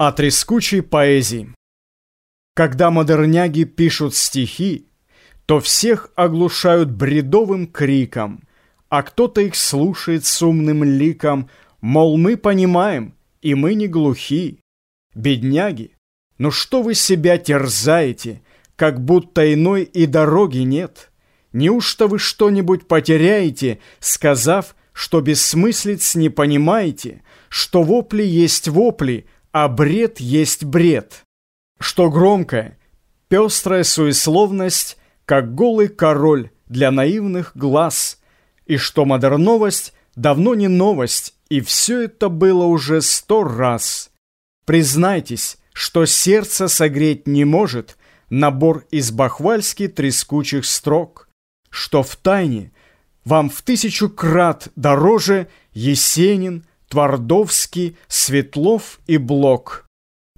О трескучей поэзии. Когда модерняги пишут стихи, то всех оглушают бредовым криком, а кто-то их слушает с умным ликом, мол, мы понимаем, и мы не глухи. Бедняги, ну что вы себя терзаете, как будто иной и дороги нет? Неужто вы что-нибудь потеряете, сказав, что бессмыслиц не понимаете, что вопли есть вопли, а бред есть бред. Что громкая, пестрая суесловность, как голый король для наивных глаз, и что модерновость давно не новость, и все это было уже сто раз. Признайтесь, что сердце согреть не может набор из бахвальски трескучих строк, что в тайне вам в тысячу крат дороже Есенин, Твардовский, Светлов и Блок.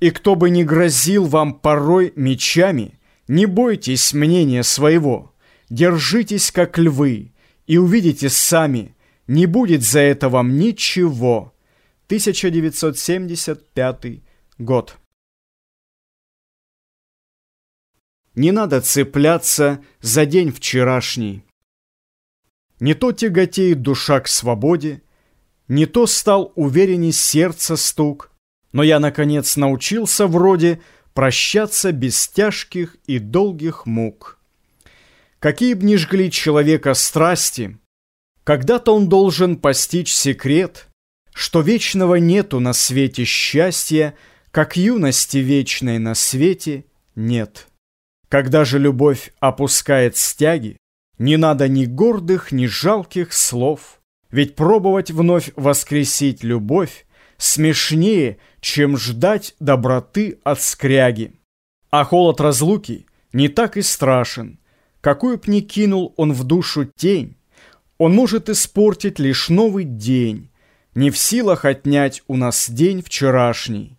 И кто бы ни грозил вам порой мечами, не бойтесь мнения своего, держитесь как львы, и увидите сами, не будет за это вам ничего. 1975 год. Не надо цепляться за день вчерашний. Не то тяготеет душа к свободе, не то стал уверенней сердца стук, но я, наконец, научился вроде прощаться без тяжких и долгих мук. Какие б ни жгли человека страсти, когда-то он должен постичь секрет, что вечного нету на свете счастья, как юности вечной на свете нет. Когда же любовь опускает стяги, не надо ни гордых, ни жалких слов — ведь пробовать вновь воскресить любовь смешнее, чем ждать доброты от скряги. А холод разлуки не так и страшен. Какую б ни кинул он в душу тень, он может испортить лишь новый день, не в силах отнять у нас день вчерашний.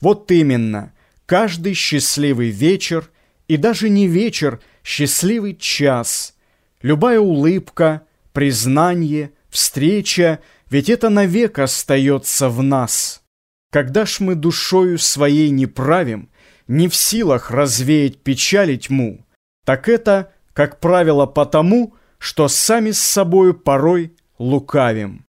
Вот именно, каждый счастливый вечер и даже не вечер, счастливый час, любая улыбка, признание – встреча, ведь это навек остается в нас. Когда ж мы душою своей не правим, не в силах развеять печаль и тьму, так это, как правило, потому, что сами с собою порой лукавим.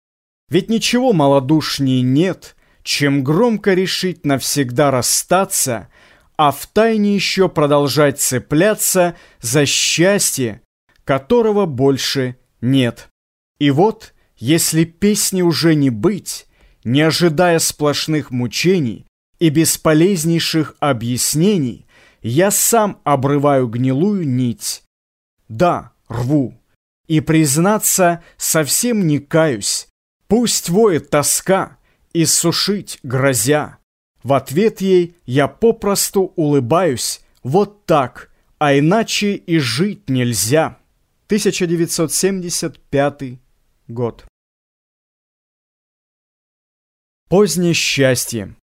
Ведь ничего малодушнее нет, чем громко решить навсегда расстаться, а в тайне еще продолжать цепляться за счастье, которого больше нет. И вот, если песни уже не быть, не ожидая сплошных мучений и бесполезнейших объяснений, я сам обрываю гнилую нить. Да, рву. И, признаться, совсем не каюсь. Пусть воет тоска, и сушить грозя. В ответ ей я попросту улыбаюсь, вот так, а иначе и жить нельзя. 1975 год. Позднее счастье.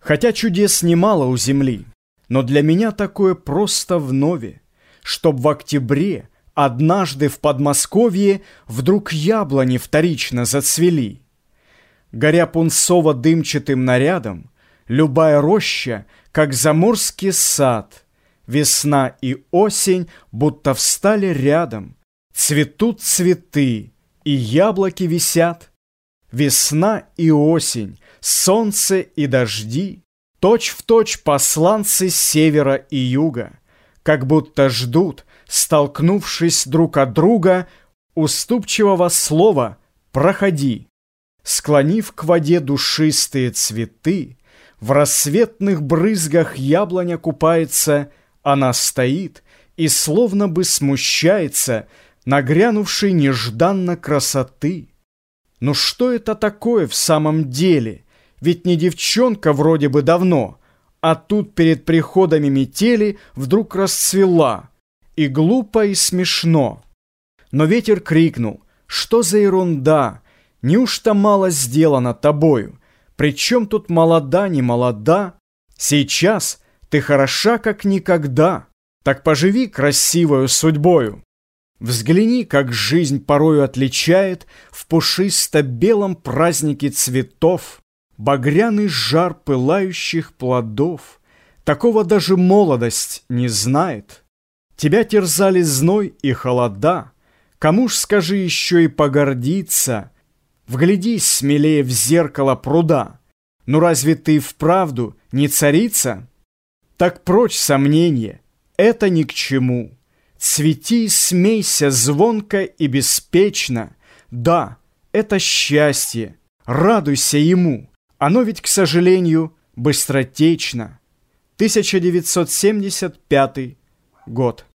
Хотя чудес немало у земли, но для меня такое просто вновь, чтоб в октябре однажды в Подмосковье вдруг яблони вторично зацвели. Горя пунцово-дымчатым нарядом, любая роща, как заморский сад, весна и осень будто встали рядом, цветут цветы, и яблоки висят. Весна и осень, солнце и дожди, Точь-в-точь точь посланцы севера и юга, Как будто ждут, столкнувшись друг от друга, Уступчивого слова «проходи». Склонив к воде душистые цветы, В рассветных брызгах яблоня купается, Она стоит и словно бы смущается Нагрянувшей нежданно красоты. Ну что это такое в самом деле? Ведь не девчонка вроде бы давно, а тут перед приходами метели вдруг расцвела. И глупо, и смешно. Но ветер крикнул, что за ерунда, неужто мало сделано тобою? Причем тут молода, не молода? Сейчас ты хороша, как никогда, так поживи красивою судьбою. Взгляни, как жизнь порою отличает В пушисто-белом празднике цветов багряный жар пылающих плодов. Такого даже молодость не знает. Тебя терзали зной и холода. Кому ж, скажи, еще и погордиться? Вглядись смелее в зеркало пруда. Ну разве ты вправду не царица? Так прочь сомнение, это ни к чему. Цвети, смейся звонко и беспечно. Да, это счастье, радуйся ему. Оно ведь, к сожалению, быстротечно. 1975 год.